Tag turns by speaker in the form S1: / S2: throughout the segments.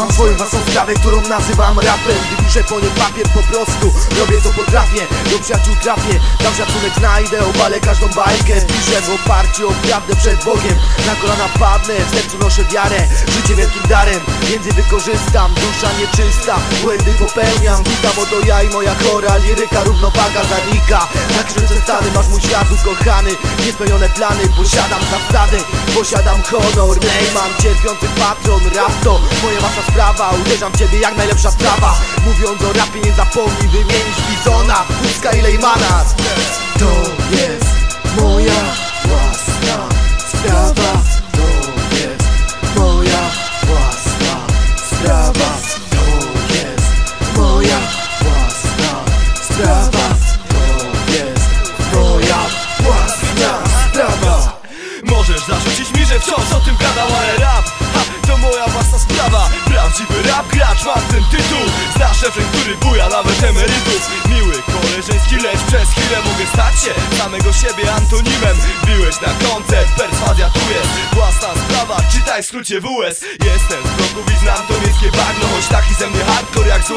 S1: Mam swoją własną sprawę, którą nazywam rapem. Piszę po po prostu Robię co potrafię, do przyjaciół trafię Dam szacunek znajdę, obalę każdą bajkę Piszę w oparciu o prawdę przed Bogiem Na kolana padnę, w sercu noszę wiarę Życie wielkim darem, więc je wykorzystam Dusza nieczysta, błędy popełniam Witam oto ja i moja chora liryka Równowaga zanika Na krzyże stany masz mój świat ukochany Niespełnione plany, posiadam zasady Posiadam honor, Lejman, cierpiący patron Rap to moja wasza sprawa Uderzam ciebie jak najlepsza sprawa Mówiąc o rapie nie zapomnij wymienić Bizona, Puska i Lejmana To jest moja własna sprawa. To jest moja własna sprawa. To jest moja własna sprawa. To jest moja własna sprawa.
S2: Możesz zarzucić mi, że wciąż o tym gadał, ale rap ha, to moja własna sprawa. Prawdziwy rap gracz, mam ten tytuł Refren, który buja nawet emerytów Miły, koleżeński, lecz przez chwilę mogę stać się Samego siebie antonimem. Biłeś na koncert, perswazja tu jest Własna sprawa, czytaj w skrócie WS Jestem z bloków znam to miejskie bagno. Choć taki ze mnie hardcore jak z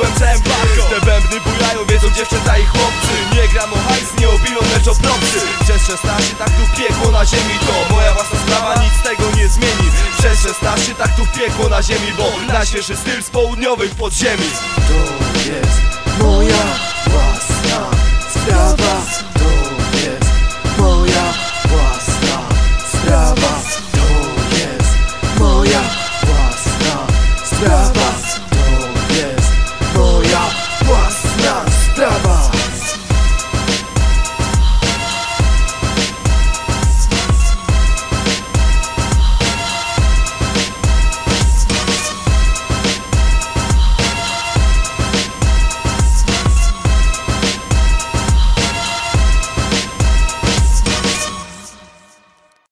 S2: Barko Te bębny bujają, wiedzą dziewczęta i chłopcy. Nie gram o hajs, nie o bilon, lecz o propsy. Przez 16 tak tu piekło na ziemi To moja własna sprawa, nic ziemi Bo najświeższy styl z południowych podziemi.
S1: To jest moja własna sprawa.